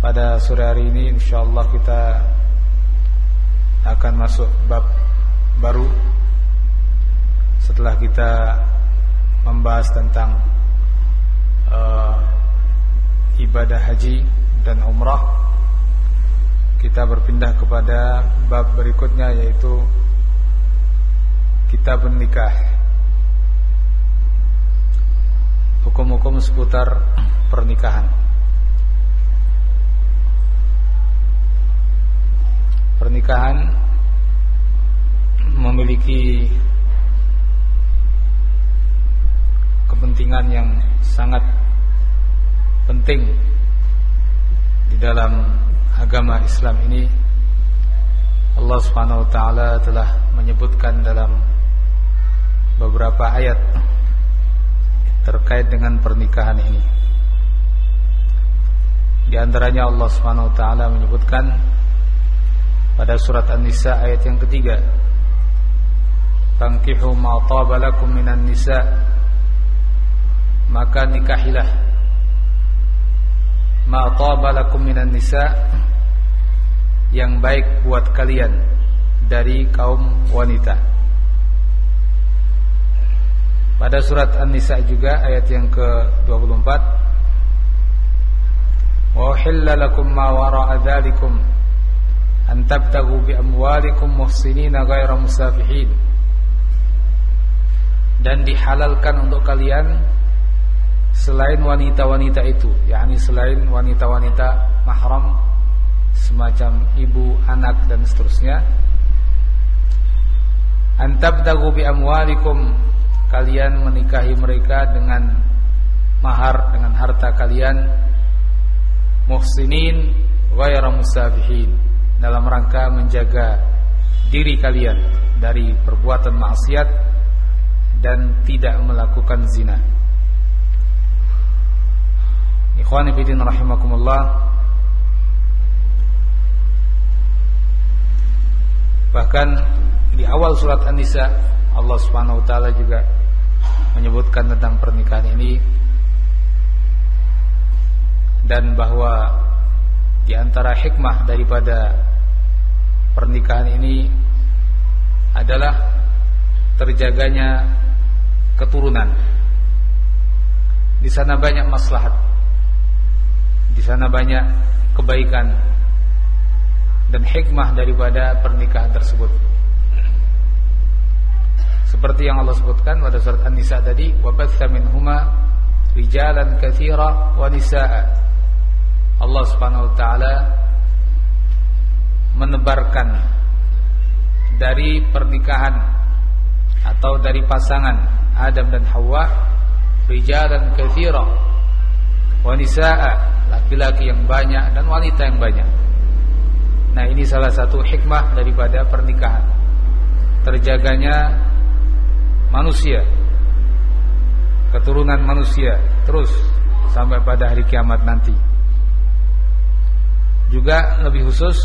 Pada sore hari ini insyaallah kita akan masuk bab baru setelah kita membahas tentang uh, ibadah haji dan umrah. Kita berpindah kepada bab berikutnya yaitu kitab nikah. Hukum-hukum seputar pernikahan pernikahan memiliki kepentingan yang sangat penting di dalam agama Islam ini Allah Subhanahu wa taala telah menyebutkan dalam beberapa ayat terkait dengan pernikahan ini. Di antaranya Allah Subhanahu wa taala menyebutkan pada surat An-Nisa ayat yang ketiga. Fankihu ma taba lakum minan nisa. Maka nikahilah. Ma taba lakum minan nisa. Yang baik buat kalian dari kaum wanita. Pada surat An-Nisa juga ayat yang ke-24 Wa uhilla lakum ma wara'a dzalikum an tabtagu bi amwalikum muhsinina ghaira musafihin dan dihalalkan untuk kalian selain wanita-wanita itu yakni selain wanita-wanita mahram semacam ibu, anak dan seterusnya. An tabtagu bi amwalikum kalian menikahi mereka dengan mahar dengan harta kalian. Muhsinin ghaira musafihin dalam rangka menjaga diri kalian dari perbuatan maksiat dan tidak melakukan zina. Ikhwani fillah rahimakumullah. Bahkan di awal surat An-Nisa Allah Subhanahu wa taala juga menyebutkan tentang pernikahan ini dan bahwa di antara hikmah daripada pernikahan ini adalah terjaganya keturunan. Di sana banyak maslahat. Di sana banyak kebaikan dan hikmah daripada pernikahan tersebut. Seperti yang Allah sebutkan pada surat An-Nisa tadi, wa batsa minhuma rijalan katsira wa nisaa. Allah Subhanahu wa taala menebarkan dari pernikahan atau dari pasangan Adam dan Hawa rijalan katsira wa nisaa, laki-laki yang banyak dan wanita yang banyak. Nah, ini salah satu hikmah daripada pernikahan. Terjaganya manusia keturunan manusia terus sampai pada hari kiamat nanti juga lebih khusus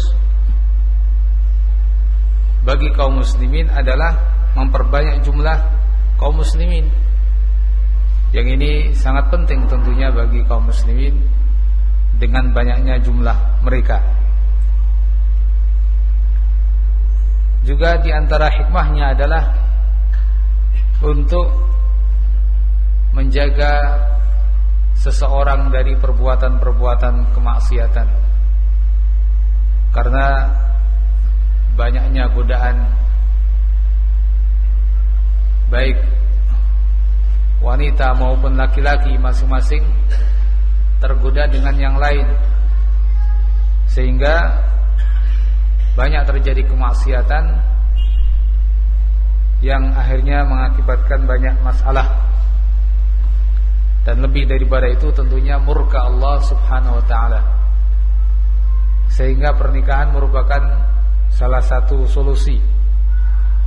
bagi kaum muslimin adalah memperbanyak jumlah kaum muslimin. Yang ini sangat penting tentunya bagi kaum muslimin dengan banyaknya jumlah mereka. Juga di antara hikmahnya adalah untuk menjaga seseorang dari perbuatan-perbuatan kemaksiatan. Karena banyaknya godaan. Baik wanita maupun laki-laki masing-masing tergoda dengan yang lain. Sehingga banyak terjadi kemaksiatan yang akhirnya mengakibatkan banyak masalah. Dan lebih daripada itu tentunya murka Allah Subhanahu wa taala. Sehingga pernikahan merupakan salah satu solusi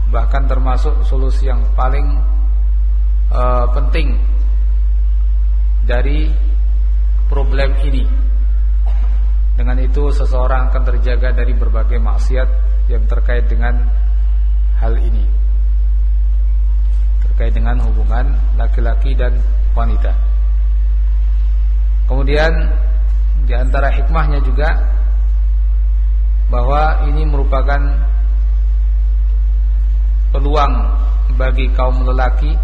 bahkan termasuk solusi yang paling uh, penting dari problem ini. Dengan itu seseorang akan terjaga dari berbagai maksiat yang terkait dengan hal ini. Terkait dengan hubungan laki-laki dan wanita. Kemudian di antara hikmahnya juga bahwa ini merupakan peluang bagi kaum lelaki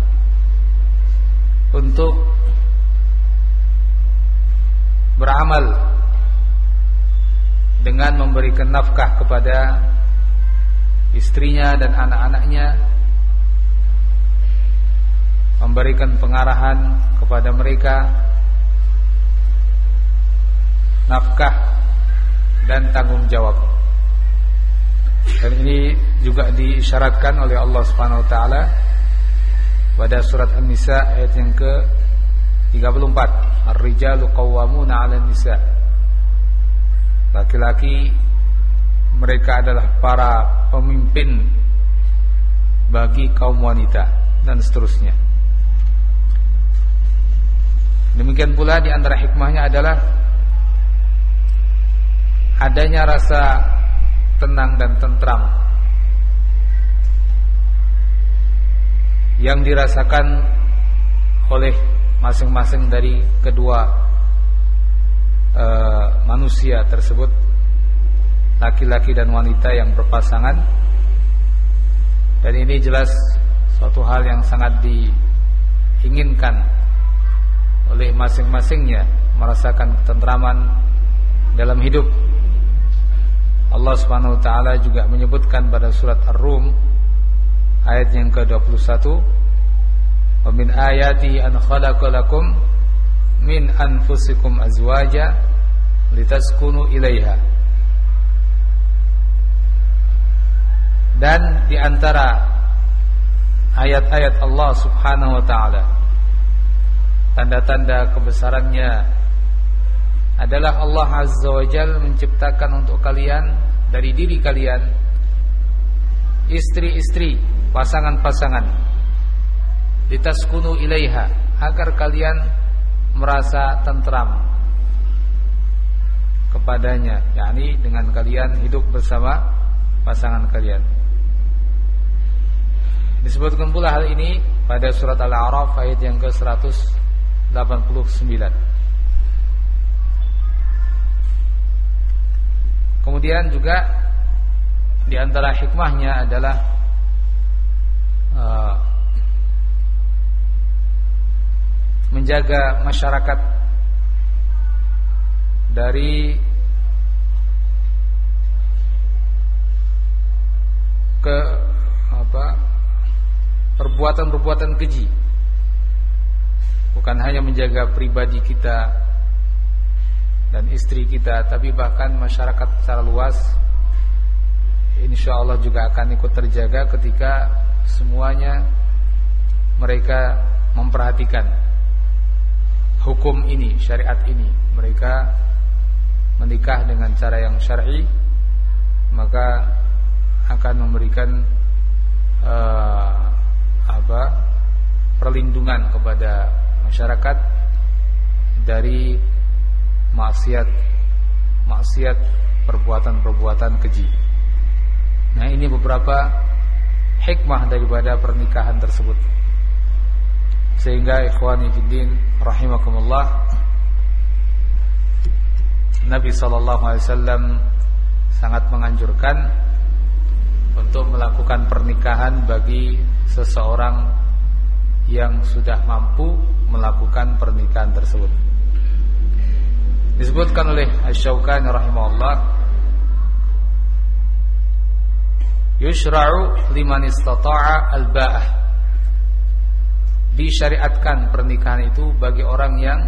untuk beramal dengan memberikan nafkah kepada istrinya dan anak-anaknya memberikan pengarahan kepada mereka nafkah dan tanggung jawab dan ini juga disyaratkan oleh Allah Subhanahu wa taala pada surat An-Nisa ayat yang ke 34 Ar-rijalu qawwamuna 'alan nisa Laki-laki mereka adalah para pemimpin bagi kaum wanita dan seterusnya. Demikian pula di antara hikmahnya adalah adanya rasa tenang dan tentram. Yang dirasakan oleh masing-masing dari kedua uh, manusia tersebut laki-laki dan wanita yang berpasangan. Dan ini jelas suatu hal yang sangat diinginkan oleh masing-masingnya merasakan ketentraman dalam hidup Allah Subhanahu wa taala juga menyebutkan pada surat Ar-Rum ayat yang ke-21 Wa min ayati an khalaqalakum min anfusikum azwaja litaskunu ilaiha. Dan di antara ayat-ayat Allah Subhanahu wa taala tanda-tanda kebesarannya adalah Allah Azza wa Jal menciptakan untuk kalian dari diri kalian istri-istri, pasangan-pasangan. Litaskunu ilaiha agar kalian merasa tentram kepadanya yakni dengan kalian hidup bersama pasangan kalian. Disebutkan pula hal ini pada surat Al-A'raf ayat yang ke-189 kemudian juga di antara hikmahnya adalah uh, menjaga masyarakat dari ke apa perbuatan-perbuatan keji. Bukan hanya menjaga pribadi kita dan istri kita tapi bahkan masyarakat secara luas insya Allah juga akan ikut terjaga ketika semuanya mereka memperhatikan hukum ini, syariat ini. Mereka menikah dengan cara yang syar'i, maka akan memberikan uh, apa? perlindungan kepada masyarakat dari maksiat maksiat, perbuatan-perbuatan keji. Nah, ini beberapa hikmah daripada pernikahan tersebut. Sehingga ikhwani fiddin rahimakumullah Nabi sallallahu alaihi wasallam sangat menganjurkan untuk melakukan pernikahan bagi seseorang yang sudah mampu melakukan pernikahan tersebut. Disebutkan oleh Asy-Syaukani rahimahullah Yushra'u liman istata'a al-ba'ah. Disyariatkan pernikahan itu bagi orang yang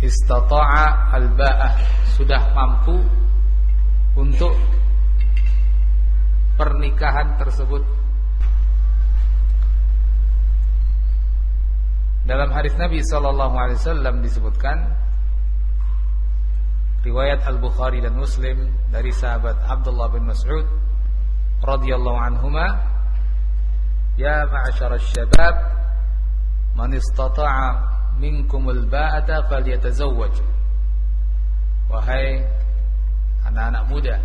istata'a al-ba'ah sudah mampu untuk pernikahan tersebut Dalam hadis Nabi sallallahu alaihi wasallam disebutkan riwayat Al-Bukhari dan Muslim dari sahabat Abdullah bin Mas'ud radhiyallahu anhuma ya ma'syar syabab man istata'a minkum al-ba'ata falyatazawwaj. Wahai anak-anak muda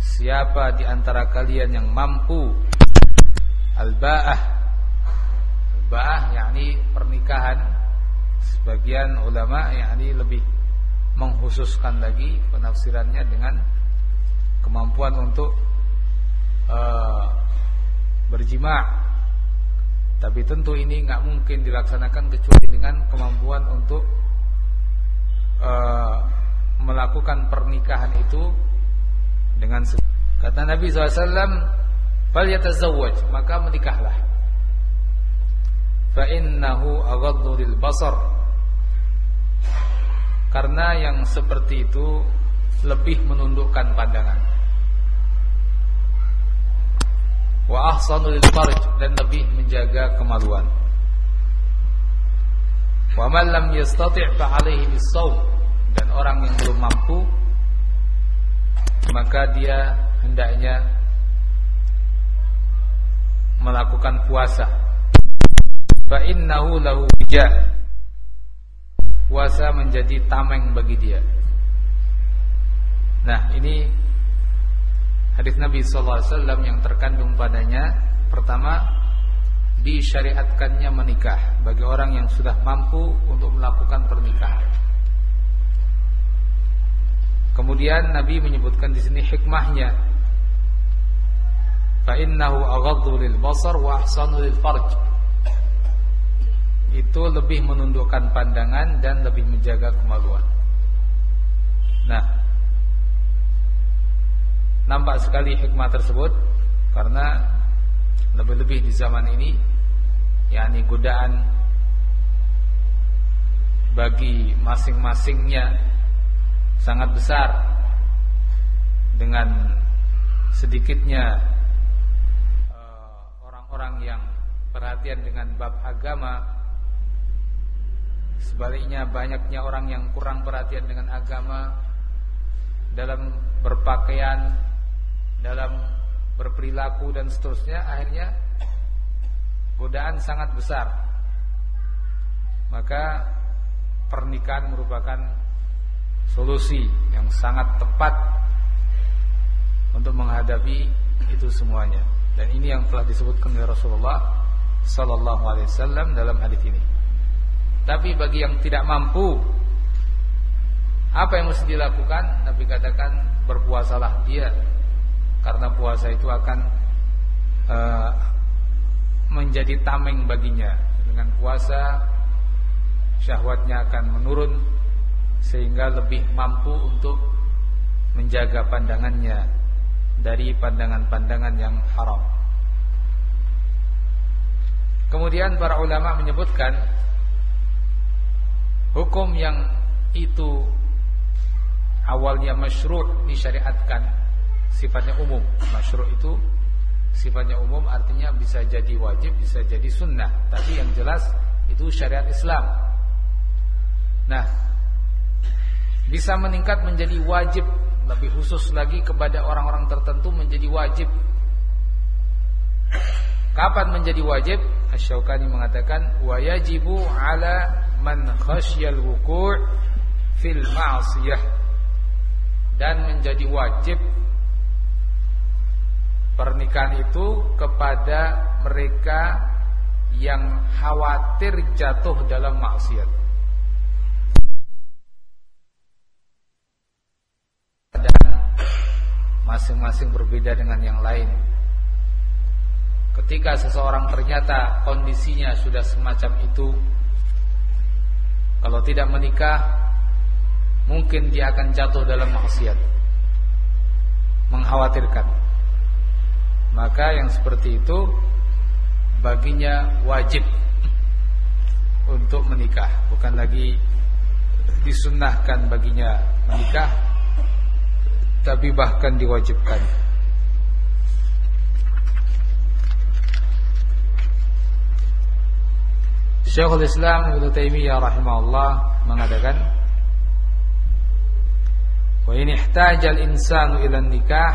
siapa di antara kalian yang mampu al-ba'ah Ba'ah yakni pernikahan Sebagian ulama yakni lebih Menghususkan lagi penafsirannya dengan Kemampuan untuk uh, Berjima' Tapi tentu ini nggak mungkin dilaksanakan Kecuali dengan kemampuan untuk uh, Melakukan pernikahan itu Dengan Kata Nabi SAW Fal yatazawwaj Maka menikahlah fa innahu aghaddu lil basar karena yang seperti itu lebih menundukkan pandangan. wa ahsanu lil farj dan lebih menjaga kemaluan. wa man lam yastati' fa alaihi bis dan orang yang belum mampu maka dia hendaknya melakukan puasa fa innahu lahu wija puasa menjadi tameng bagi dia. Nah ini hadis Nabi wasallam yang terkandung padanya. Pertama disyariatkannya menikah bagi orang yang sudah mampu untuk melakukan pernikahan. Kemudian Nabi menyebutkan di sini hikmahnya. Fa innahu aghaddu lil basar wa ahsanu lil farj itu lebih menundukkan pandangan dan lebih menjaga kemaluan. Nah, nampak sekali hikmah tersebut karena lebih-lebih di zaman ini yakni godaan bagi masing-masingnya sangat besar dengan sedikitnya eh, orang-orang yang perhatian dengan bab agama Sebaliknya banyaknya orang yang kurang perhatian dengan agama dalam berpakaian, dalam berperilaku dan seterusnya akhirnya godaan sangat besar. Maka pernikahan merupakan solusi yang sangat tepat untuk menghadapi itu semuanya. Dan ini yang telah disebutkan oleh Rasulullah sallallahu alaihi wasallam dalam hadis ini. Tapi bagi yang tidak mampu Apa yang mesti dilakukan? Nabi katakan berpuasalah dia. Karena puasa itu akan uh, Menjadi tameng baginya. Dengan puasa Syahwatnya akan menurun Sehingga lebih mampu untuk Menjaga pandangannya Dari pandangan-pandangan yang haram. Kemudian para ulama menyebutkan Hukum yang itu awalnya masyru' disyariatkan sifatnya umum. Masyru' itu sifatnya umum artinya bisa jadi wajib, bisa jadi sunnah. Tapi yang jelas itu syariat Islam. Nah, bisa meningkat menjadi wajib lebih khusus lagi kepada orang-orang tertentu menjadi wajib. Kapan menjadi wajib? Asy-Syaukani mengatakan wa yajibu ala man khasyal wuku' fil ma'siyah dan menjadi wajib pernikahan itu kepada mereka yang khawatir jatuh dalam maksiat. Dan masing-masing berbeda dengan yang lain. Ketika seseorang ternyata kondisinya sudah semacam itu, kalau tidak menikah, mungkin dia akan jatuh dalam maksiat. Mengkhawatirkan. Maka yang seperti itu baginya wajib untuk menikah, bukan lagi disunnahkan baginya menikah, tapi bahkan diwajibkan. Syekhul Islam Ibnu Taimiyah rahimahullah mengatakan Wa in ihtaja al-insanu ila nikah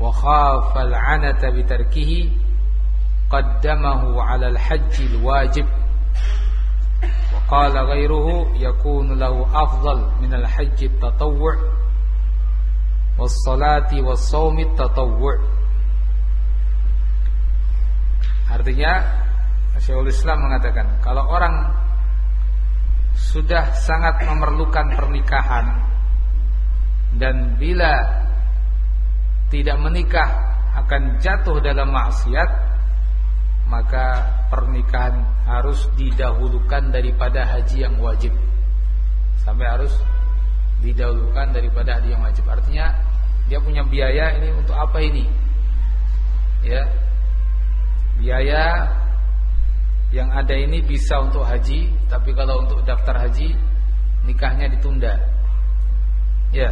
wa khafa al-'anata bi tarkihi qaddamahu 'ala al-hajj al-wajib wa qala ghayruhu yakunu lahu afdal min al-hajj at-tatawwu' was-salati was-sawmi at-tatawwu' Artinya Syekhul Islam mengatakan kalau orang sudah sangat memerlukan pernikahan dan bila tidak menikah akan jatuh dalam maksiat maka pernikahan harus didahulukan daripada haji yang wajib. Sampai harus didahulukan daripada haji yang wajib. Artinya dia punya biaya ini untuk apa ini? Ya. Biaya yang ada ini bisa untuk haji, tapi kalau untuk daftar haji nikahnya ditunda. Ya.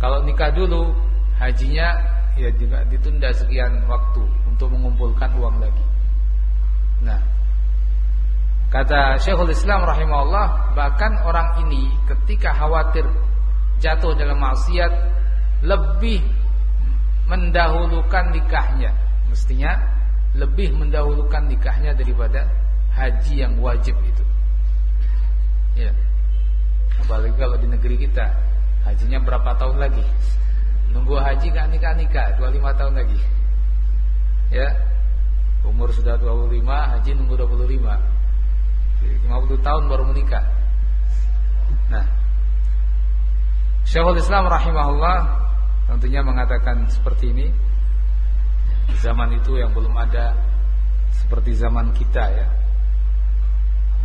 Kalau nikah dulu, hajinya ya juga ditunda sekian waktu untuk mengumpulkan uang lagi. Nah, kata Syekhul Islam rahimahullah, bahkan orang ini ketika khawatir jatuh dalam maksiat lebih mendahulukan nikahnya. Mestinya lebih mendahulukan nikahnya daripada haji yang wajib itu. Ya. Apalagi kalau di negeri kita hajinya berapa tahun lagi? Nunggu haji gak nikah-nikah 25 tahun lagi. Ya. Umur sudah 25, haji nunggu 25. 50 tahun baru menikah. Nah, Syekhul Islam rahimahullah tentunya mengatakan seperti ini zaman itu yang belum ada seperti zaman kita ya.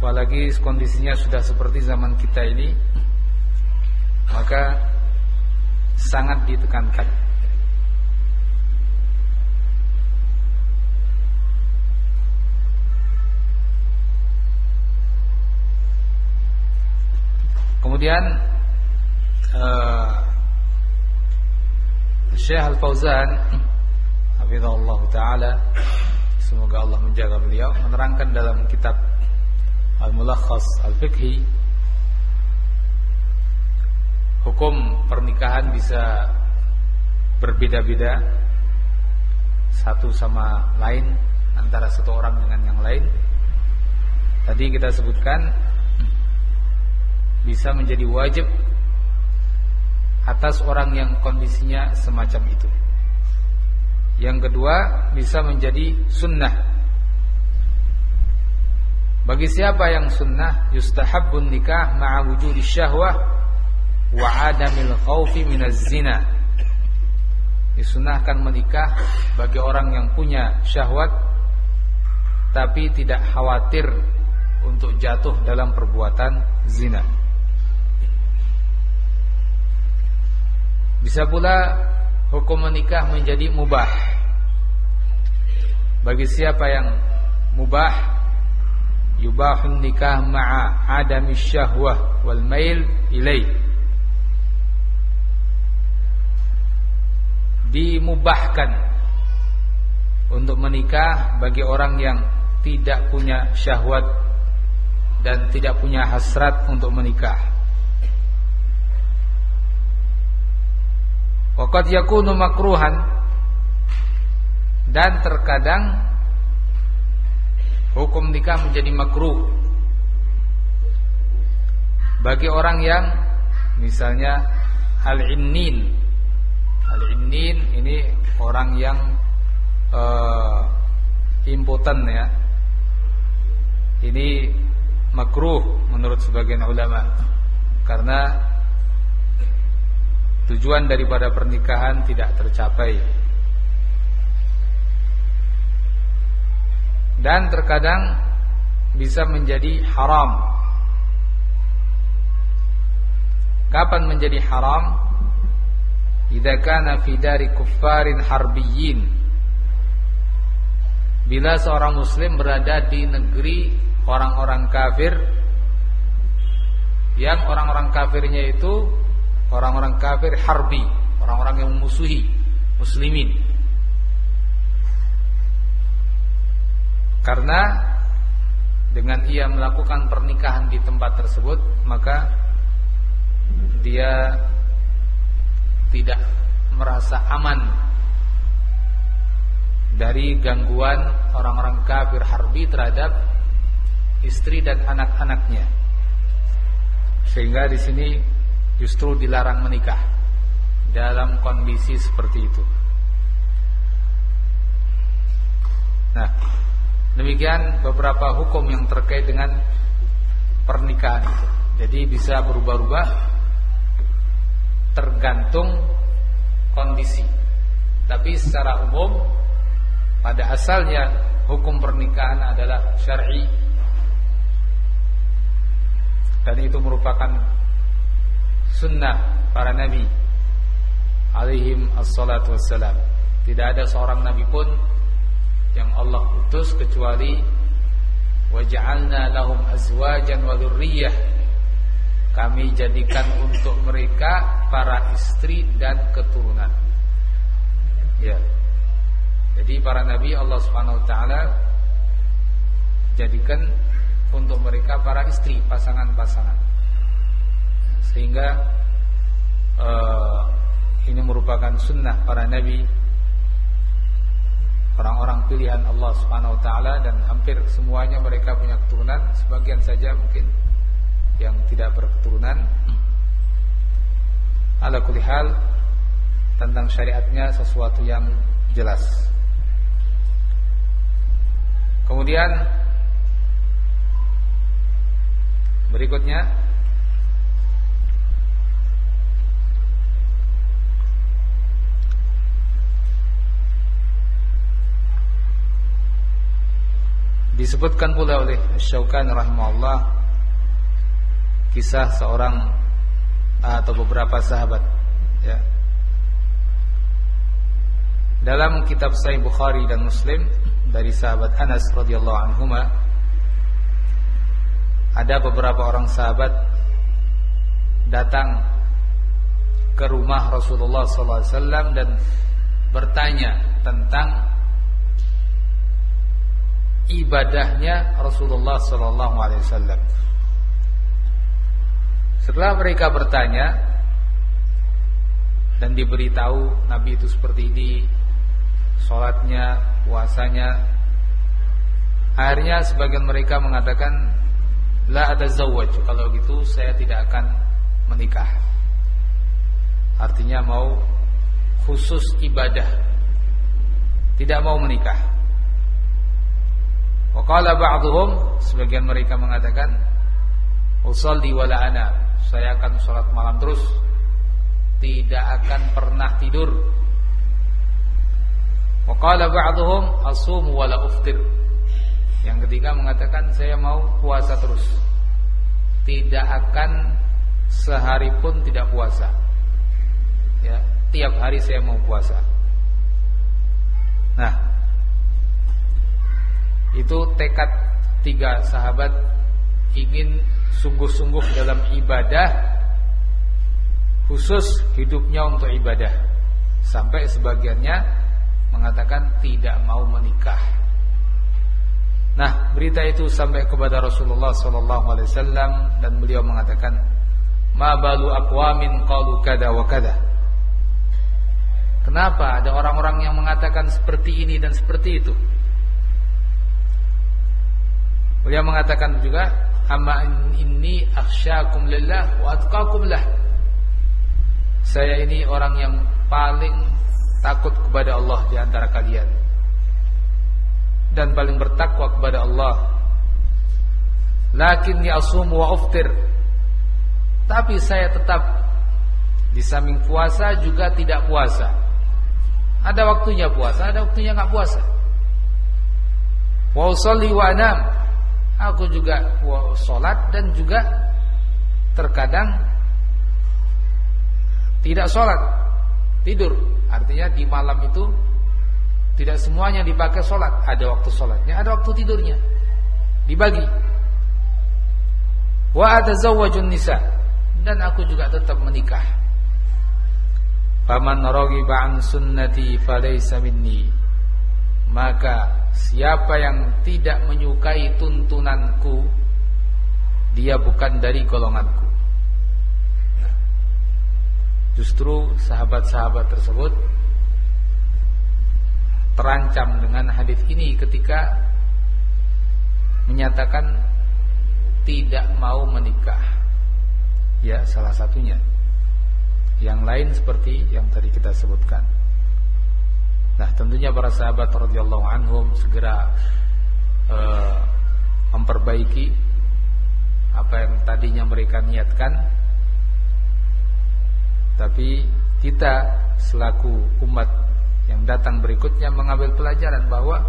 Apalagi kondisinya sudah seperti zaman kita ini, maka sangat ditekankan. Kemudian uh, Syekh Al-Fauzan hafizahullah taala semoga Allah menjaga beliau menerangkan dalam kitab Al-Mulakhas Al-Fiqhi hukum pernikahan bisa berbeda-beda satu sama lain antara satu orang dengan yang lain. Tadi kita sebutkan bisa menjadi wajib atas orang yang kondisinya semacam itu. Yang kedua bisa menjadi sunnah. Bagi siapa yang sunnah Yustahabbun nikah ma'a wujudi syahwah Wa adamil khawfi minaz zina. Disunahkan menikah Bagi orang yang punya syahwat Tapi tidak khawatir Untuk jatuh dalam perbuatan zina. Bisa pula hukum menikah menjadi mubah bagi siapa yang mubah yubahun nikah ma'a adami syahwah wal mail ilai dimubahkan untuk menikah bagi orang yang tidak punya syahwat dan tidak punya hasrat untuk menikah. Waqad yakunu makruhan dan terkadang hukum nikah menjadi makruh. Bagi orang yang misalnya al-innin. Al-innin ini orang yang uh, impoten ya. Ini makruh menurut sebagian ulama. Karena tujuan daripada pernikahan tidak tercapai dan terkadang bisa menjadi haram. Kapan menjadi haram? Idza kana fi dari kuffarin harbiyyin bila seorang muslim berada di negeri orang-orang kafir yang orang-orang kafirnya itu orang-orang kafir harbi, orang-orang yang memusuhi muslimin. Karena dengan ia melakukan pernikahan di tempat tersebut, maka dia tidak merasa aman dari gangguan orang-orang kafir harbi terhadap istri dan anak-anaknya. Sehingga di sini justru dilarang menikah dalam kondisi seperti itu. Nah, demikian beberapa hukum yang terkait dengan pernikahan itu. Jadi bisa berubah-ubah tergantung kondisi. Tapi secara umum pada asalnya hukum pernikahan adalah syar'i dan itu merupakan sunnah para nabi alaihim assalatu wassalam. Tidak ada seorang nabi pun yang Allah utus kecuali waja'alna lahum azwajan wa dzurriyyah. Kami jadikan untuk mereka para istri dan keturunan. Ya. Jadi para nabi Allah Subhanahu wa taala jadikan untuk mereka para istri, pasangan-pasangan. Sehingga uh, ini merupakan sunnah para nabi, orang-orang pilihan Allah Subhanahu Wa Taala dan hampir semuanya mereka punya keturunan. Sebagian saja mungkin yang tidak berketurunan. Ala kulihal tentang syariatnya sesuatu yang jelas. Kemudian Berikutnya Disebutkan pula oleh Syaukan rahimahullah kisah seorang atau beberapa sahabat ya. Dalam kitab Sahih Bukhari dan Muslim dari sahabat Anas radhiyallahu anhuma ada beberapa orang sahabat datang ke rumah Rasulullah SAW dan bertanya tentang ibadahnya Rasulullah SAW. Setelah mereka bertanya dan diberitahu Nabi itu seperti ini, sholatnya, puasanya, akhirnya sebagian mereka mengatakan La ada zawaj Kalau gitu saya tidak akan menikah. Artinya mau khusus ibadah Tidak mau menikah Waqala ba'duhum Sebagian mereka mengatakan Usalli wala ana Saya akan sholat malam terus Tidak akan pernah tidur Waqala ba'duhum Asumu wala uftir yang ketiga mengatakan saya mau puasa terus. Tidak akan sehari pun tidak puasa. Ya, tiap hari saya mau puasa. Nah, itu tekad tiga sahabat ingin sungguh-sungguh dalam ibadah khusus hidupnya untuk ibadah sampai sebagiannya mengatakan tidak mau menikah Nah, berita itu sampai kepada Rasulullah sallallahu alaihi wasallam dan beliau mengatakan, "Ma balu aqwamin qalu kada wa kada." Kenapa ada orang-orang yang mengatakan seperti ini dan seperti itu? Beliau mengatakan juga, amma inni akhsyakum lillah wa atqakum lah. Saya ini orang yang paling takut kepada Allah di antara kalian. Dan paling bertakwa kepada Allah. Lakin asum wa uftir. Tapi saya tetap di samping puasa juga tidak puasa. Ada waktunya puasa ada waktunya nggak puasa. Wa usalli wa anam aku juga sholat dan juga terkadang tidak sholat tidur. Artinya di malam itu tidak semuanya dipakai sholat. Ada waktu sholatnya ada waktu tidurnya. Dibagi. Wa atazawwajun nisa. Dan aku juga tetap menikah. Faman raghiba an sunnati falaysa minni. Maka Siapa yang tidak menyukai tuntunanku Dia bukan dari golonganku. Justru sahabat-sahabat tersebut Terancam dengan hadis ini ketika Menyatakan Tidak mau menikah. Ya salah satunya. Yang lain seperti yang tadi kita sebutkan Nah tentunya para sahabat radhiyallahu anhum segera uh, memperbaiki apa yang tadinya mereka niatkan. Tapi kita selaku umat yang datang berikutnya mengambil pelajaran bahwa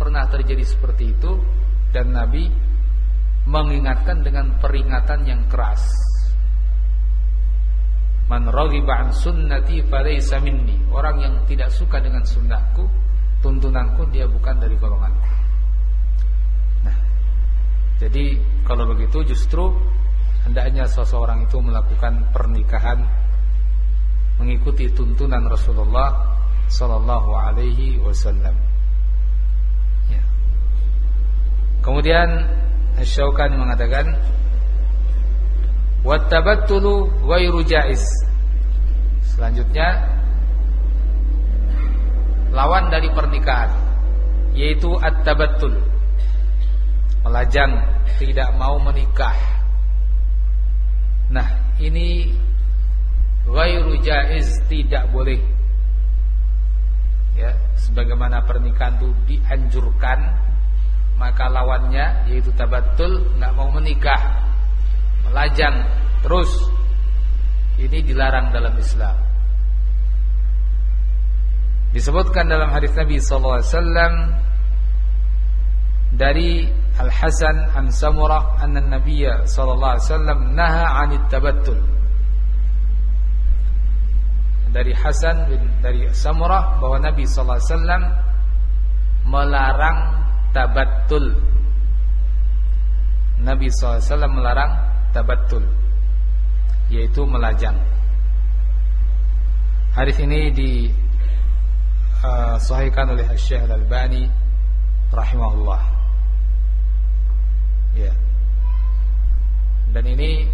pernah terjadi seperti itu dan Nabi mengingatkan dengan peringatan yang keras. Man raghiba an sunnati falaysa minni. Orang yang tidak suka dengan sunnahku, tuntunanku dia bukan dari golonganku. Nah, jadi kalau begitu justru hendaknya seseorang itu melakukan pernikahan mengikuti tuntunan Rasulullah sallallahu alaihi wasallam. Ya. Kemudian Syaukani mengatakan Wattabattulu ghairu jaiz. Selanjutnya lawan dari pernikahan yaitu at-tabattul. Melajang, tidak mau menikah. Nah, ini ghairu jaiz, tidak boleh. Ya, sebagaimana pernikahan itu dianjurkan, maka lawannya yaitu tabattul, nggak mau menikah melajang terus ini dilarang dalam Islam. Disebutkan dalam hadis Nabi sallallahu alaihi wasallam dari Al Hasan an Samurah anna Nabi sallallahu alaihi wasallam naha 'anit tabattul. Dari Hasan bin dari Samurah bahwa Nabi sallallahu alaihi wasallam melarang tabattul. Nabi sallallahu alaihi wasallam melarang tabattul yaitu melajang. Hadis ini di uh, oleh Syekh Al-Albani rahimahullah. Ya. Dan ini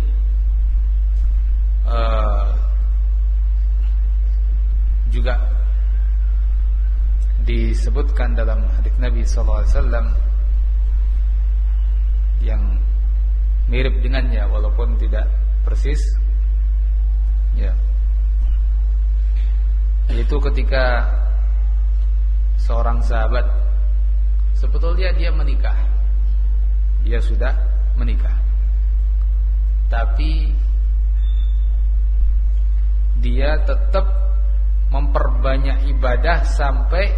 uh, juga disebutkan dalam hadis Nabi sallallahu alaihi wasallam yang mirip dengannya walaupun tidak persis. Ya. Yaitu ketika seorang sahabat sebetulnya dia menikah. Dia sudah menikah. Tapi dia tetap memperbanyak ibadah sampai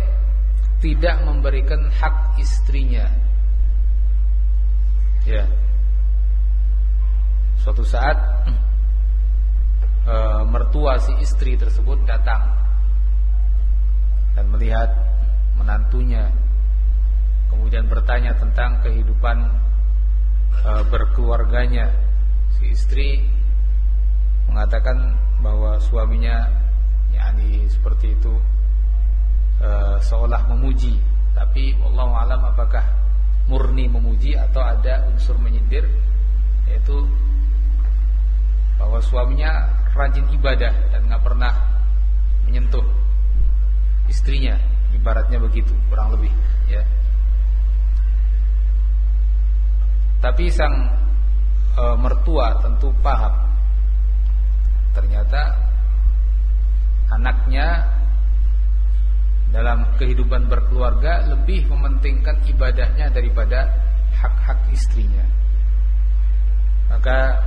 tidak memberikan hak istrinya. Ya Suatu saat e, mertua si istri tersebut datang dan melihat menantunya, kemudian bertanya tentang kehidupan e, berkeluarganya. Si istri mengatakan bahwa suaminya yakni seperti itu e, seolah memuji, tapi Allah alam apakah murni memuji atau ada unsur menyindir yaitu bahwa suaminya rajin ibadah dan nggak pernah menyentuh istrinya, ibaratnya begitu kurang lebih, ya. Tapi sang e, mertua tentu paham. Ternyata anaknya dalam kehidupan berkeluarga lebih mementingkan ibadahnya daripada hak-hak istrinya. Maka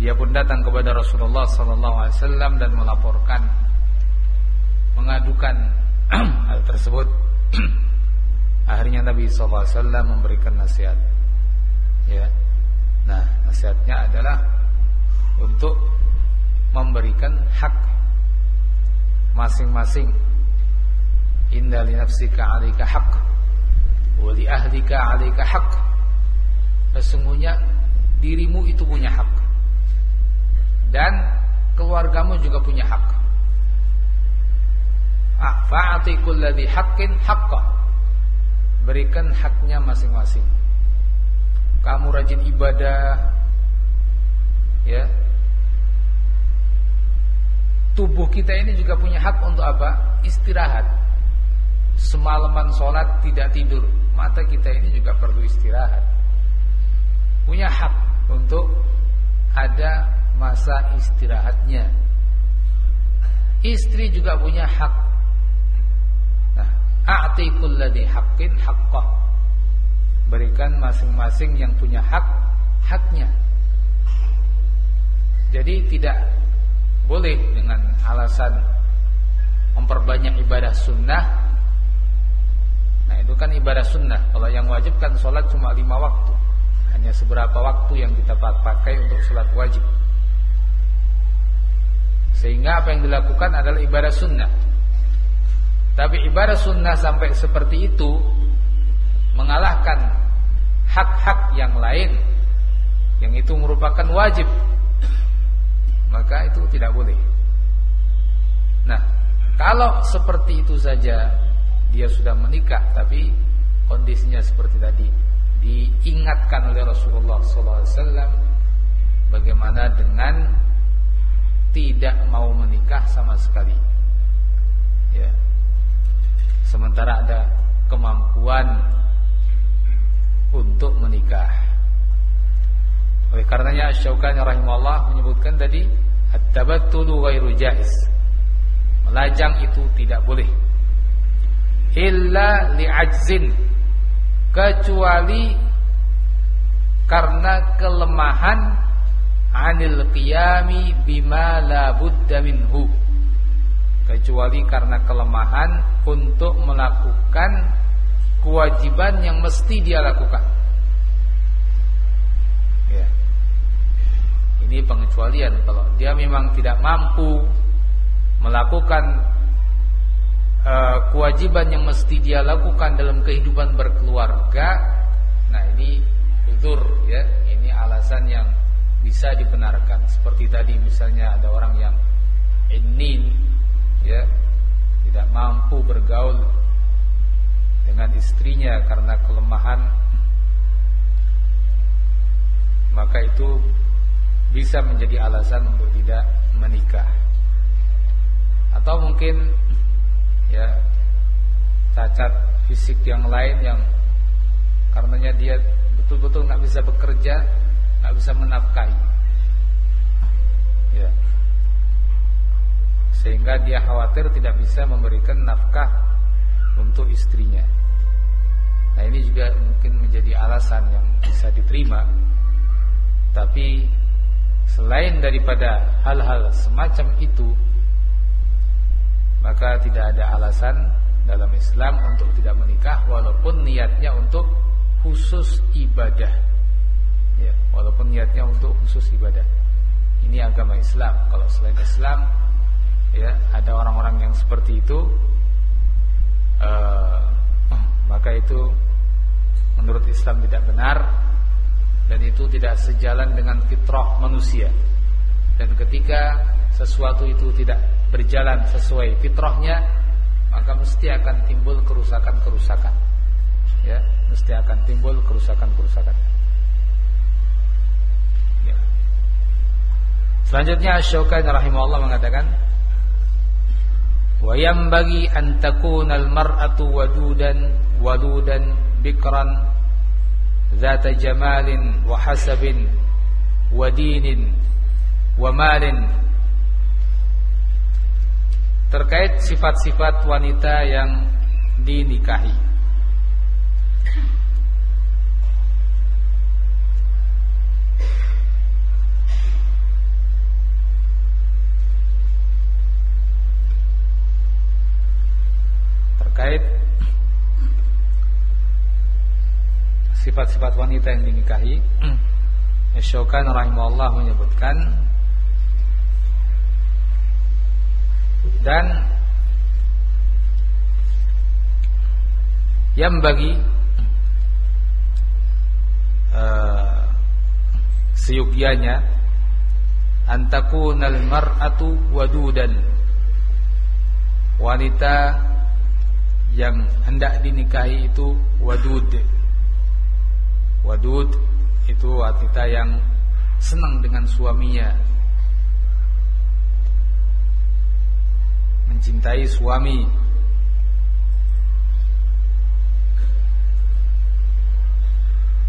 dia pun datang kepada Rasulullah wasallam dan melaporkan mengadukan hal tersebut. Akhirnya Nabi wasallam memberikan nasihat. Ya. Nah, nasihatnya adalah untuk memberikan hak masing-masing. Inna li nafsika 'alaika haqq wa li ahlika 'alaika haqq. Sesungguhnya dirimu itu punya hak dan keluargamu juga punya hak. Fa'ati kulladhi haqqin haqqa. Berikan haknya masing-masing. Kamu rajin ibadah ya. Tubuh kita ini juga punya hak untuk apa? Istirahat. Semalaman sholat tidak tidur, mata kita ini juga perlu istirahat. Punya hak untuk ada masa istirahatnya. Istri juga punya hak. Nah, a'ti kulladhi haqqin haqqah. Berikan masing-masing yang punya hak haknya. Jadi tidak boleh dengan alasan memperbanyak ibadah sunnah. Nah itu kan ibadah sunnah. Kalau yang wajib kan sholat cuma lima waktu. Hanya seberapa waktu yang kita pakai untuk sholat wajib. Sehingga apa yang dilakukan adalah ibadah sunnah. Tapi ibadah sunnah sampai seperti itu mengalahkan hak-hak yang lain yang itu merupakan wajib. Maka itu tidak boleh. Nah, kalau seperti itu saja dia sudah menikah tapi kondisinya seperti tadi diingatkan oleh Rasulullah SAW bagaimana dengan tidak mau menikah sama sekali. Ya. Sementara ada kemampuan untuk menikah. Oleh karenanya Syaukani rahimahullah menyebutkan tadi at-tabattulu ghairu jaiz. Melajang itu tidak boleh. Illa li'ajzin kecuali karena kelemahan anil qiyami bima la minhu kecuali karena kelemahan untuk melakukan kewajiban yang mesti dia lakukan. Ya. Ini pengecualian kalau dia memang tidak mampu melakukan uh, kewajiban yang mesti dia lakukan dalam kehidupan berkeluarga. Nah, ini udur ya, ini alasan yang bisa dibenarkan. Seperti tadi misalnya ada orang yang inin ya tidak mampu bergaul dengan istrinya karena kelemahan maka itu bisa menjadi alasan untuk tidak menikah. Atau mungkin ya cacat fisik yang lain yang karenanya dia betul-betul nggak bisa bekerja nggak bisa menafkahi. Ya. Sehingga dia khawatir tidak bisa memberikan nafkah untuk istrinya. Nah ini juga mungkin menjadi alasan yang bisa diterima. Tapi selain daripada hal-hal semacam itu, maka tidak ada alasan dalam Islam untuk tidak menikah walaupun niatnya untuk khusus ibadah walaupun niatnya untuk khusus ibadah. Ini agama Islam. Kalau selain Islam, ya ada orang-orang yang seperti itu, uh, maka itu menurut Islam tidak benar dan itu tidak sejalan dengan fitrah manusia. Dan ketika sesuatu itu tidak berjalan sesuai fitrahnya, maka mesti akan timbul kerusakan-kerusakan. Ya, mesti akan timbul kerusakan-kerusakan. Selanjutnya Asy-Syaukani rahimahullah mengatakan wa bagi an takuna al-mar'atu wadudan wadudan bikran Zata jamalin wa hasabin Wa dinin Wa malin. Terkait sifat-sifat wanita yang dinikahi terkait sifat-sifat wanita yang dinikahi. Syaukan rahimahullah menyebutkan. Dan yang bagi uh, seyugyanya antakunal mar'atu wadudan. Wanita yang hendak dinikahi itu wadud. Wadud itu wanita yang senang dengan suaminya. Mencintai suami.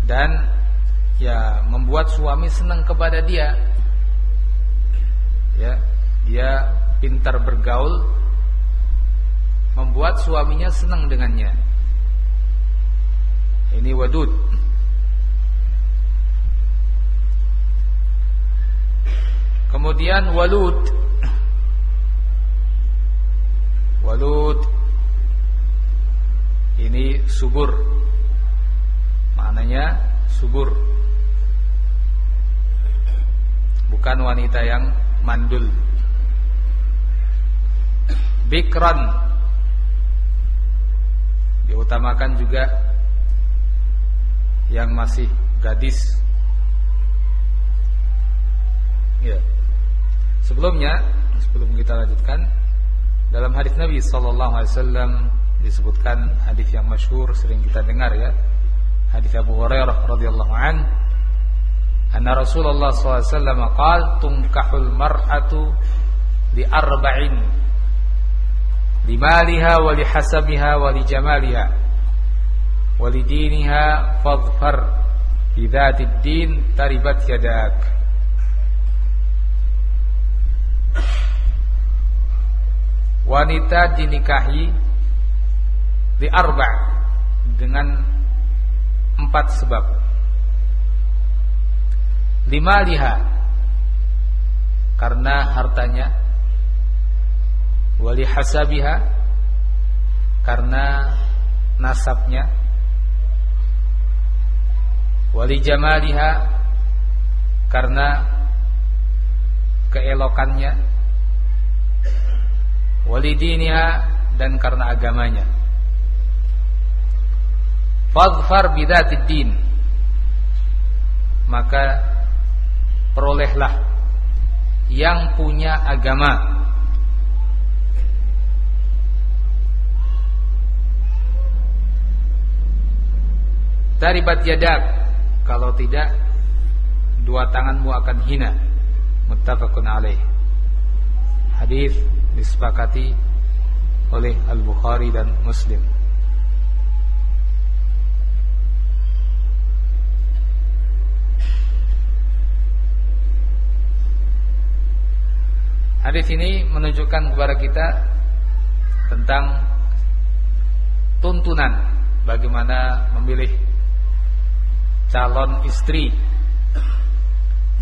Dan ya membuat suami senang kepada dia. Ya, dia pintar bergaul membuat suaminya senang dengannya. Ini wadud. Kemudian walud. Walud ini subur. Maknanya subur. Bukan wanita yang mandul. Bikran diutamakan juga yang masih gadis. Ya. Sebelumnya, sebelum kita lanjutkan, dalam hadis Nabi sallallahu alaihi wasallam disebutkan hadis yang masyhur sering kita dengar ya. Hadis Abu Hurairah radhiyallahu an anna Rasulullah sallallahu alaihi wasallam qala tunkahul mar'atu di arba'in limaliha wa lihasabiha wa lijamaliha wa lidiniha fadhfar bidzatid din taribat yadak. Wanita dinikahi di arba dengan empat sebab. Lima liha karena hartanya wali hasabiha karena nasabnya. Wali jamaliha karena keelokannya. Wali diniha dan karena agamanya. Fadfar bidatid din. Maka perolehlah yang punya agama Taribat yadak Kalau tidak Dua tanganmu akan hina. Muttafaqun alaih. Hadis disepakati oleh Al-Bukhari dan Muslim. Hadis ini menunjukkan kepada kita tentang tuntunan bagaimana memilih calon istri.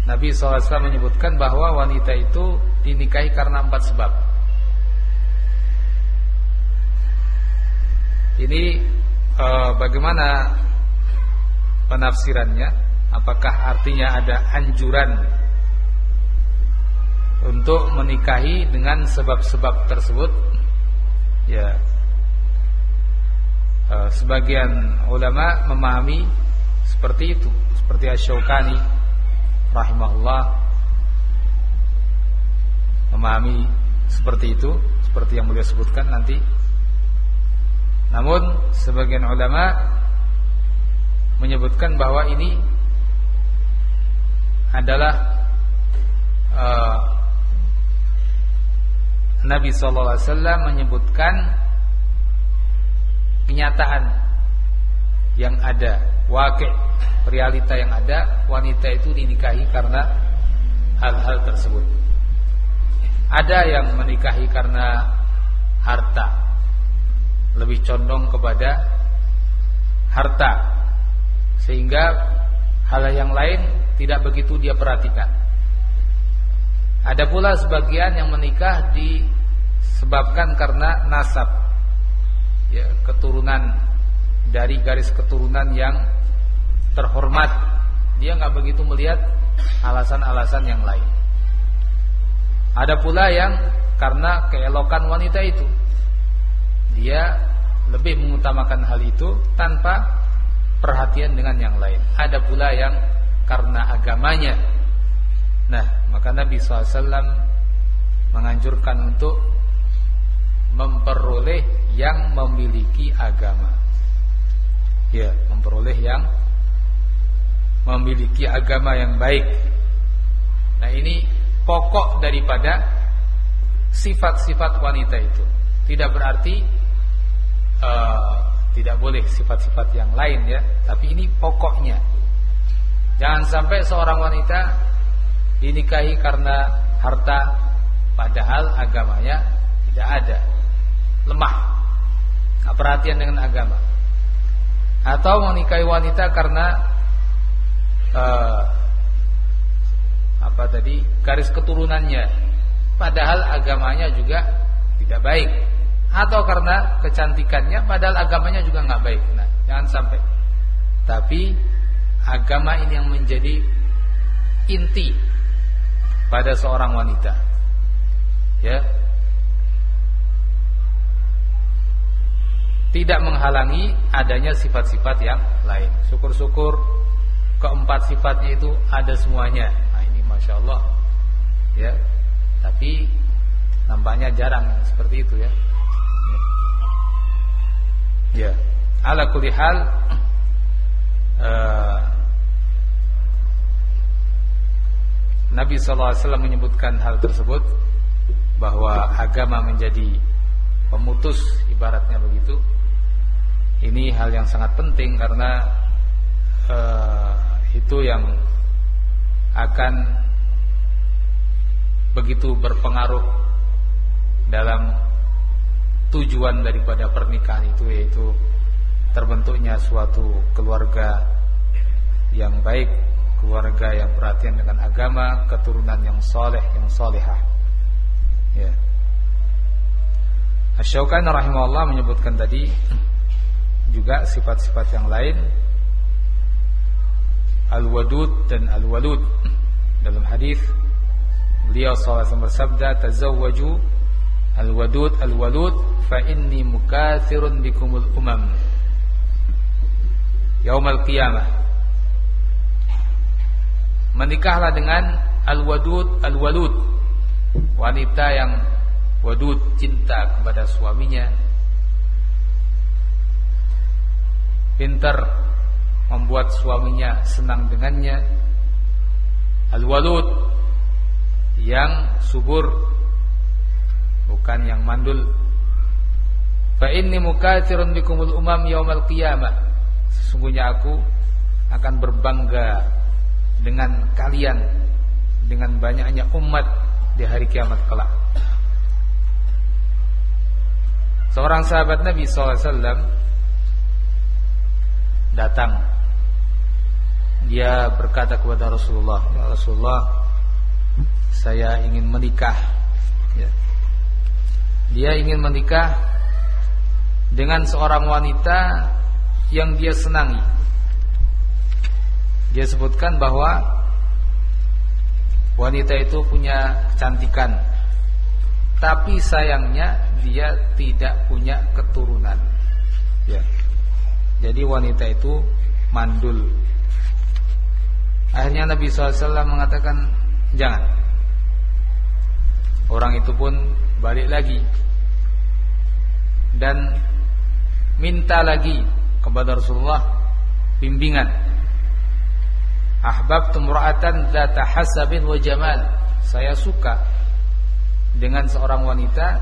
Nabi SAW menyebutkan bahwa wanita itu dinikahi karena empat sebab. Ini e, bagaimana penafsirannya? Apakah artinya ada anjuran untuk menikahi dengan sebab-sebab tersebut? Ya, e, sebagian ulama memahami seperti itu. Seperti Asy-Syaukani rahimahullah memahami seperti itu seperti yang beliau sebutkan nanti. Namun sebagian ulama menyebutkan bahwa ini adalah uh, Nabi sallallahu alaihi wasallam menyebutkan kenyataan yang ada wakil realita yang ada wanita itu dinikahi karena hal-hal tersebut. Ada yang menikahi karena harta, lebih condong kepada harta, sehingga hal yang lain tidak begitu dia perhatikan. Ada pula sebagian yang menikah disebabkan karena nasab, ya, keturunan dari garis keturunan yang terhormat. Dia nggak begitu melihat alasan-alasan yang lain. Ada pula yang karena keelokan wanita itu. Dia lebih mengutamakan hal itu tanpa perhatian dengan yang lain. Ada pula yang karena agamanya. Nah, maka Nabi SAW menganjurkan untuk memperoleh yang memiliki agama. Ya, memperoleh yang memiliki agama yang baik. Nah, ini pokok daripada sifat-sifat wanita itu. Tidak berarti uh, tidak boleh sifat-sifat yang lain ya, tapi ini pokoknya. Jangan sampai seorang wanita dinikahi karena harta padahal agamanya tidak ada. Lemah. perhatian dengan agama. Atau menikahi wanita karena uh, apa tadi? Garis keturunannya. Padahal agamanya juga tidak baik. Atau karena kecantikannya padahal agamanya juga nggak baik. Nah jangan sampai. Tapi agama ini yang menjadi inti pada seorang wanita. Ya. Tidak menghalangi adanya sifat-sifat yang lain. Syukur-syukur keempat sifatnya itu ada semuanya. Nah ini masya Allah, ya. Tapi nampaknya jarang seperti itu ya. Ya, ala kulihal uh, Nabi SAW menyebutkan hal tersebut bahwa agama menjadi pemutus ibaratnya begitu. Ini hal yang sangat penting karena uh, itu yang akan begitu berpengaruh dalam tujuan daripada pernikahan itu yaitu terbentuknya suatu keluarga yang baik, keluarga yang perhatian dengan agama, keturunan yang soleh, yang solehah. Ya. Asyaukan rahimahullah menyebutkan tadi juga sifat-sifat yang lain Al-Wadud dan Al-Walud. Dalam hadis beliau SAW bersabda tazawwaju Al-Wadud Al-Walud fa inni mukathirun bikumul umam. Yaumal qiyamah. Menikahlah dengan Al-Wadud Al-Walud. Wanita yang wadud cinta kepada suaminya. Pintar membuat suaminya senang dengannya. Al-Walud yang subur bukan yang mandul. Fa inni mukatsirun bikumul umam yaumal qiyamah. Sesungguhnya aku akan berbangga dengan kalian dengan banyaknya umat di hari kiamat kelak. Seorang sahabat Nabi SAW datang dia berkata kepada Rasulullah, "Ya Rasulullah, saya ingin menikah." Ya. Dia ingin menikah dengan seorang wanita yang dia senangi. Dia sebutkan bahwa wanita itu punya kecantikan, tapi sayangnya dia tidak punya keturunan. Ya. Jadi wanita itu mandul Akhirnya Nabi SAW mengatakan Jangan. Orang itu pun balik lagi Dan Minta lagi Kepada Rasulullah Bimbingan. Ahbab tumra'atan Zata hasabin wa jamal. Saya suka Dengan seorang wanita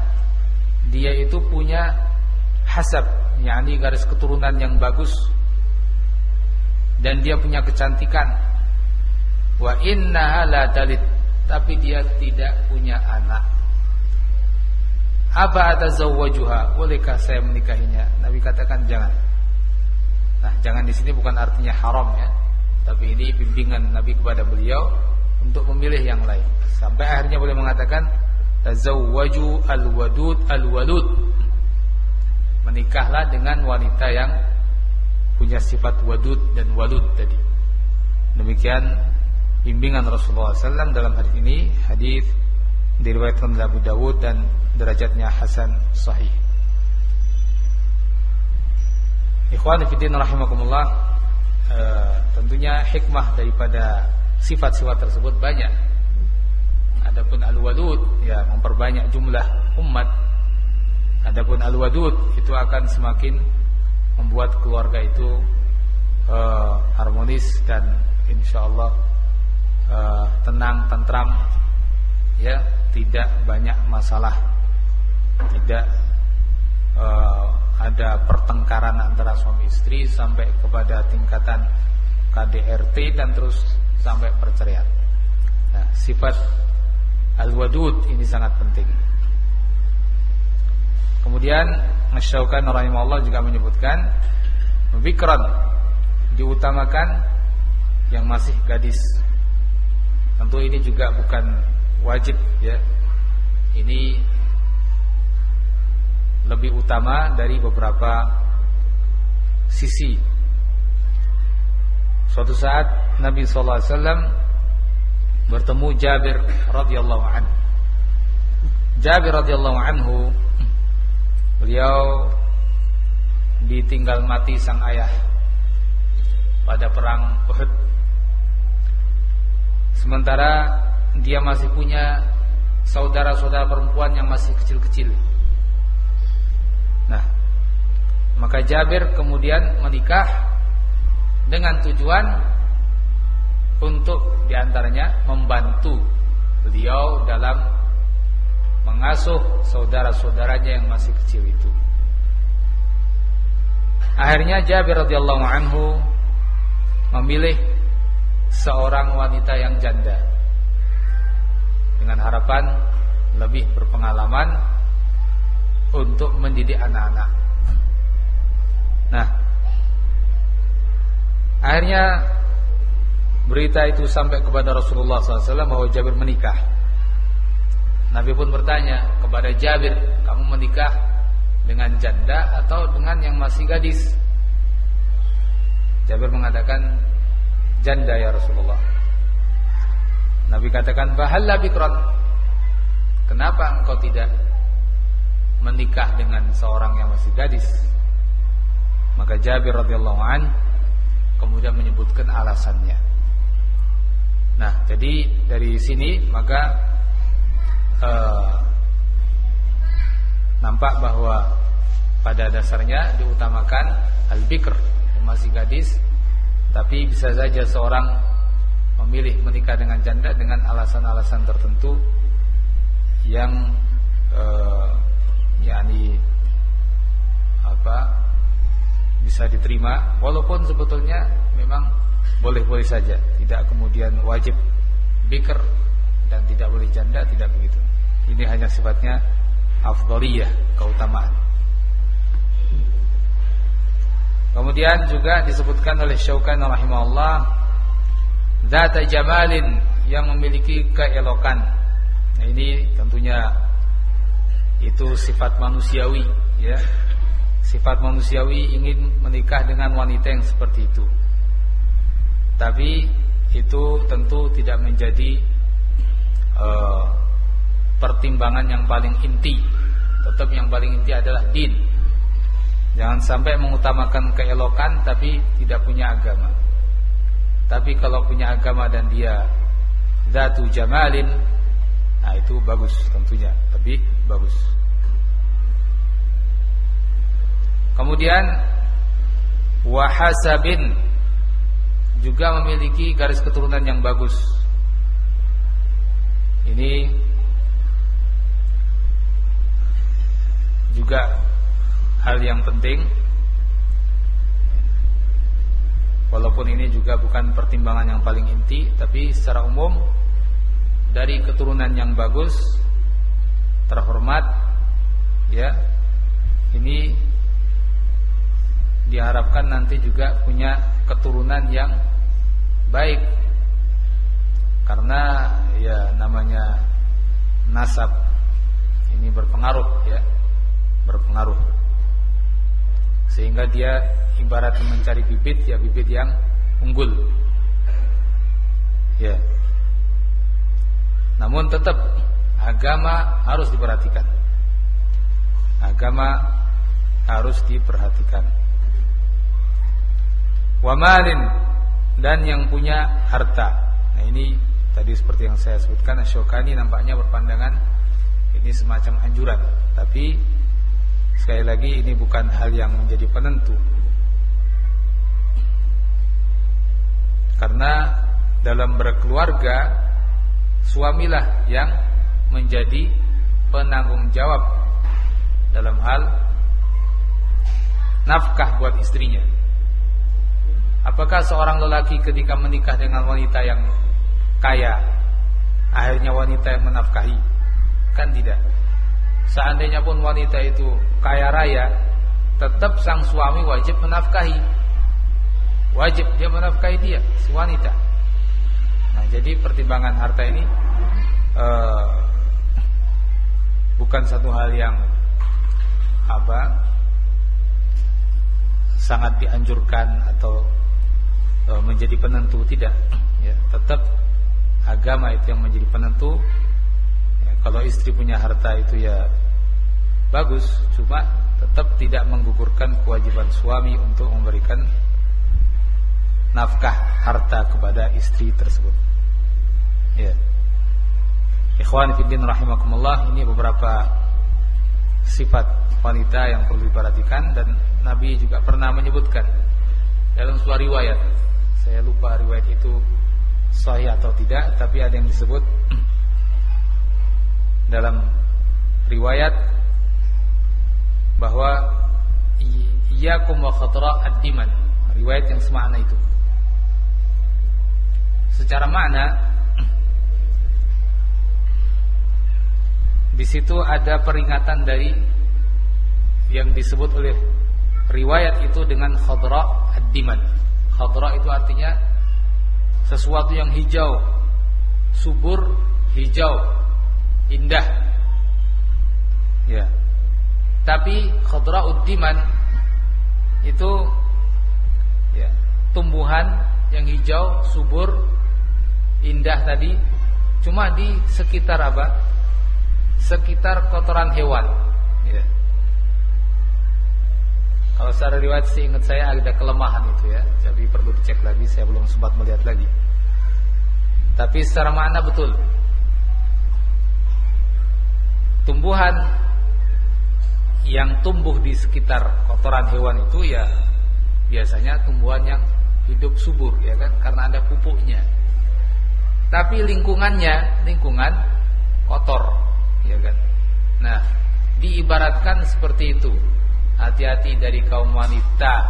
Dia itu punya Hasab yakni garis keturunan yang bagus dan dia punya kecantikan wa innaha la talid tapi dia tidak punya anak. Apa atazawwajuha? Bolehkah saya menikahinya? Nabi katakan jangan. Nah jangan di sini bukan artinya haram ya. Tapi ini bimbingan Nabi kepada beliau untuk memilih yang lain. Sampai akhirnya boleh mengatakan tazawwaju alwadud alwalud. Menikahlah dengan wanita yang punya sifat wadud dan walud tadi. Demikian bimbingan Rasulullah SAW dalam hadis ini hadis diriwayatkan oleh Abu Dawud dan derajatnya hasan sahih. Ikhwan fillah rahimakumullah e, tentunya hikmah daripada sifat-sifat tersebut banyak. Adapun al-walud ya memperbanyak jumlah umat. Adapun al-wadud itu akan semakin membuat keluarga itu e, harmonis dan insyaallah uh, tenang, tentram, ya, tidak banyak masalah, tidak uh, ada pertengkaran antara suami istri sampai kepada tingkatan KDRT dan terus sampai perceraian. Nah, sifat al-wadud ini sangat penting. Kemudian Masyaukan Allah juga menyebutkan Bikran diutamakan yang masih gadis Tentu ini juga bukan wajib ya. Ini lebih utama dari beberapa sisi. Suatu saat Nabi sallallahu alaihi wasallam bertemu Jabir radhiyallahu anhu. Jabir radhiyallahu anhu beliau ditinggal mati sang ayah pada perang Uhud Sementara dia masih punya saudara-saudara perempuan yang masih kecil-kecil. Nah, maka Jabir kemudian menikah dengan tujuan untuk di antaranya membantu beliau dalam mengasuh saudara-saudaranya yang masih kecil itu. Akhirnya Jabir radhiyallahu anhu memilih seorang wanita yang janda dengan harapan lebih berpengalaman untuk mendidik anak-anak. Nah, akhirnya berita itu sampai kepada Rasulullah SAW bahwa Jabir menikah. Nabi pun bertanya kepada Jabir, kamu menikah dengan janda atau dengan yang masih gadis? Jabir mengatakan janda ya Rasulullah. Nabi katakan bahalla bikran. Kenapa engkau tidak menikah dengan seorang yang masih gadis? Maka Jabir radhiyallahu an kemudian menyebutkan alasannya. Nah, jadi dari sini maka uh, nampak bahwa pada dasarnya diutamakan al-bikr masih gadis tapi bisa saja seorang memilih menikah dengan janda dengan alasan-alasan tertentu yang uh, yakni apa bisa diterima. Walaupun sebetulnya memang boleh-boleh saja. Tidak kemudian wajib bikr dan tidak boleh janda tidak begitu. Ini hanya sifatnya afdaliyah keutamaan Kemudian juga disebutkan oleh Syaukan rahimahullah Zata jamalin yang memiliki keelokan. Nah ini tentunya Itu sifat manusiawi ya. Sifat manusiawi ingin menikah dengan wanita yang seperti itu. Tapi itu tentu tidak menjadi uh, Pertimbangan yang paling inti. Tetap yang paling inti adalah din Jangan sampai mengutamakan keelokan tapi tidak punya agama. Tapi kalau punya agama dan dia zatu jamalin, nah itu bagus tentunya, lebih bagus. Kemudian wahasabin juga memiliki garis keturunan yang bagus. Ini juga hal yang penting. Walaupun ini juga bukan pertimbangan yang paling inti, tapi secara umum dari keturunan yang bagus, terhormat, ya, ini diharapkan nanti juga punya keturunan yang baik, karena ya namanya nasab ini berpengaruh ya, berpengaruh sehingga dia ibarat mencari bibit ya bibit yang unggul. Ya. Namun tetap agama harus diperhatikan. Agama harus diperhatikan. Wamalin dan yang punya harta. Nah ini tadi seperti yang saya sebutkan Asyokani nampaknya berpandangan ini semacam anjuran, tapi sekali lagi ini bukan hal yang menjadi penentu. Karena dalam berkeluarga suamilah yang menjadi penanggung jawab dalam hal nafkah buat istrinya. Apakah seorang lelaki ketika menikah dengan wanita yang kaya akhirnya wanita yang menafkahi? Kan tidak. Seandainya pun wanita itu kaya raya, tetap sang suami wajib menafkahi. Wajib dia menafkahi dia si wanita. Nah jadi pertimbangan harta ini uh, bukan satu hal yang apa sangat dianjurkan atau uh, menjadi penentu tidak ya. Tetap agama itu yang menjadi penentu. Ya, kalau istri punya harta itu ya bagus cuma tetap tidak menggugurkan kewajiban suami untuk memberikan nafkah harta kepada istri tersebut. Ya. Ikhwan fillah rahimakumullah, ini beberapa sifat wanita yang perlu diperhatikan dan Nabi juga pernah menyebutkan dalam sebuah riwayat. Saya lupa riwayat itu sahih atau tidak, tapi ada yang disebut dalam riwayat bahwa iyyakum wa khatra ad-diman. Riwayat yang semakna itu secara makna di situ ada peringatan dari yang disebut oleh riwayat itu dengan khadra ad-diman. Khadra itu artinya sesuatu yang hijau, subur, hijau, indah. Ya. Tapi khadra ad-diman itu ya, tumbuhan yang hijau, subur, indah tadi cuma di sekitar apa? Sekitar kotoran hewan. Ya. Kalau secara riwayat sih ingat saya ada kelemahan itu ya, jadi perlu dicek lagi. Saya belum sempat melihat lagi. Tapi secara makna betul. Tumbuhan yang tumbuh di sekitar kotoran hewan itu ya biasanya tumbuhan yang hidup subur ya kan? Karena ada pupuknya. Tapi lingkungannya lingkungan kotor ya kan? Nah diibaratkan seperti itu. Hati-hati dari kaum wanita.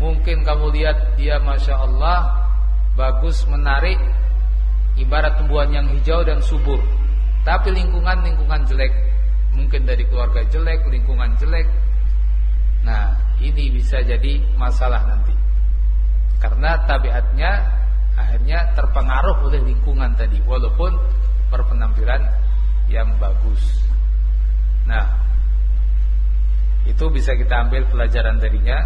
Mungkin kamu lihat dia masya Allah bagus menarik ibarat tumbuhan yang hijau dan subur. Tapi lingkungan lingkungan jelek mungkin dari keluarga jelek lingkungan jelek nah ini bisa jadi masalah nanti karena tabiatnya akhirnya terpengaruh oleh lingkungan tadi walaupun berpenampilan yang bagus. Nah, itu bisa kita ambil pelajaran darinya.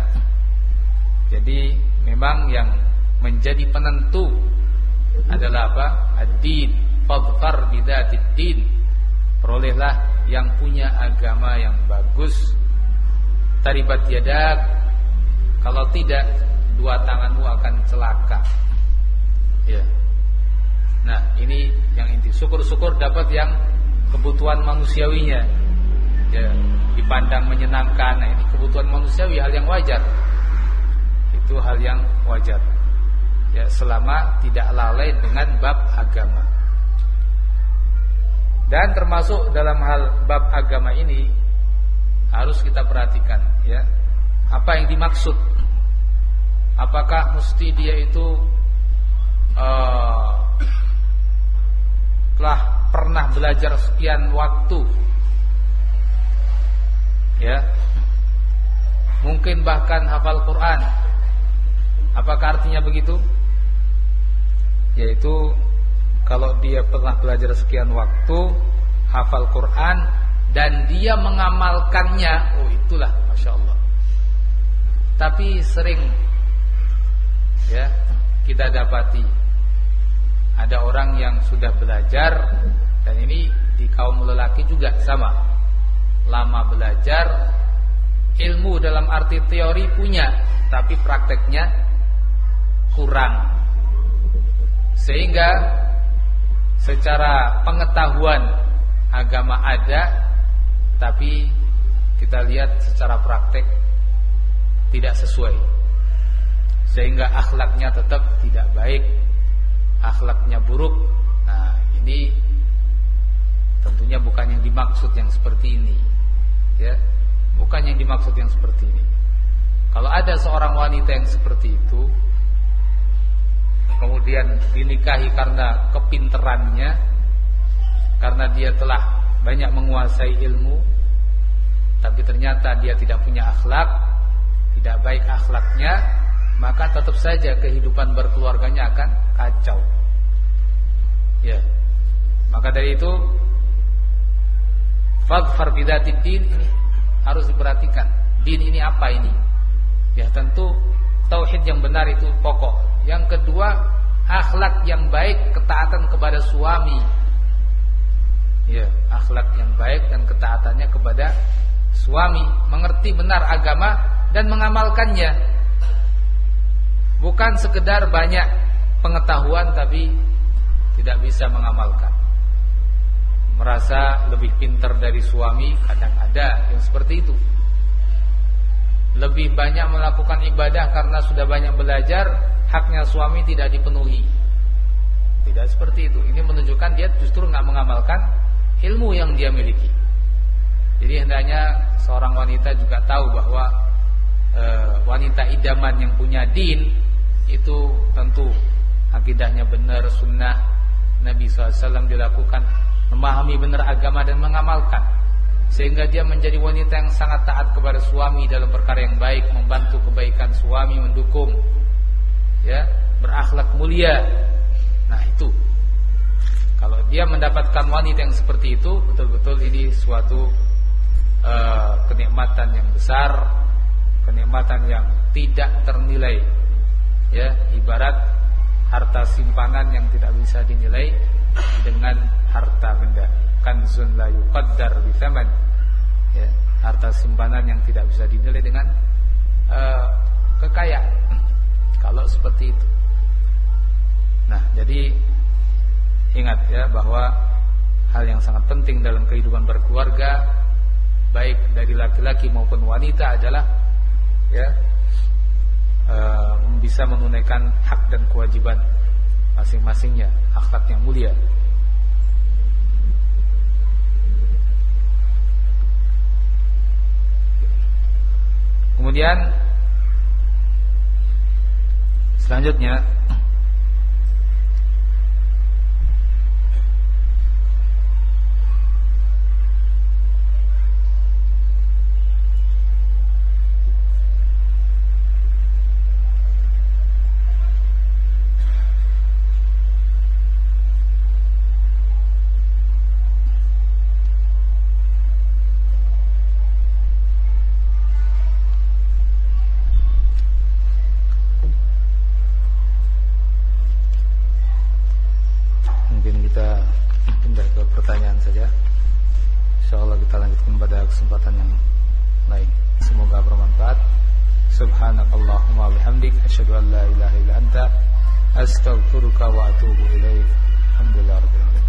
Jadi memang yang menjadi penentu adalah apa? Ad-din, fadfar bidatid din. Perolehlah yang punya agama yang bagus. Taribat yadak. Kalau tidak, dua tanganmu akan celaka. Ya. Nah, ini yang inti. Syukur-syukur dapat yang kebutuhan manusiawinya. Ya, dipandang menyenangkan. Nah, ini kebutuhan manusiawi hal yang wajar. Itu hal yang wajar. Ya, selama tidak lalai dengan bab agama. Dan termasuk dalam hal bab agama ini harus kita perhatikan ya. Apa yang dimaksud? apakah mesti dia itu uh, telah pernah belajar sekian waktu ya mungkin bahkan hafal Quran apakah artinya begitu yaitu kalau dia pernah belajar sekian waktu hafal Quran dan dia mengamalkannya oh itulah masya Allah. Tapi sering ya kita dapati ada orang yang sudah belajar dan ini di kaum lelaki juga sama. Lama belajar ilmu dalam arti teori punya tapi prakteknya kurang. Sehingga secara pengetahuan agama ada tapi kita lihat secara praktek tidak sesuai sehingga akhlaknya tetap tidak baik, akhlaknya buruk. Nah, ini tentunya bukan yang dimaksud yang seperti ini. Ya, bukan yang dimaksud yang seperti ini. Kalau ada seorang wanita yang seperti itu kemudian dinikahi karena kepinterannya karena dia telah banyak menguasai ilmu tapi ternyata dia tidak punya akhlak, tidak baik akhlaknya, maka tetap saja kehidupan berkeluarganya akan kacau. Ya. Maka dari itu fadfar bidatid din ini harus diperhatikan. Din ini apa ini? Ya tentu tauhid yang benar itu pokok. Yang kedua, akhlak yang baik, ketaatan kepada suami. Ya, akhlak yang baik dan ketaatannya kepada suami, mengerti benar agama dan mengamalkannya Bukan sekedar banyak pengetahuan tapi tidak bisa mengamalkan. Merasa lebih pintar dari suami kadang ada yang seperti itu. Lebih banyak melakukan ibadah karena sudah banyak belajar, haknya suami tidak dipenuhi. Tidak seperti itu. Ini menunjukkan dia justru nggak mengamalkan ilmu yang dia miliki. Jadi hendaknya seorang wanita juga tahu bahwa e, wanita idaman yang punya din itu tentu akidahnya benar sunnah Nabi SAW dilakukan memahami benar agama dan mengamalkan sehingga dia menjadi wanita yang sangat taat kepada suami dalam perkara yang baik membantu kebaikan suami mendukung ya berakhlak mulia. Nah itu. Kalau dia mendapatkan wanita yang seperti itu betul-betul ini suatu uh, kenikmatan yang besar kenikmatan yang tidak ternilai. Ya ibarat harta simpanan yang tidak bisa dinilai dengan harta benda. Kanzun la yuqaddar bi ya harta simpanan yang tidak bisa dinilai dengan uh, kekayaan kalau seperti itu nah jadi ingat ya bahwa hal yang sangat penting dalam kehidupan berkeluarga baik dari laki-laki maupun wanita adalah ya Eh, bisa menunaikan hak dan kewajiban masing-masingnya, akhlak yang mulia. Kemudian selanjutnya أشهد أن لا إله إلا أنت أستغفرك وأتوب إليك. الحمد لله رب العالمين.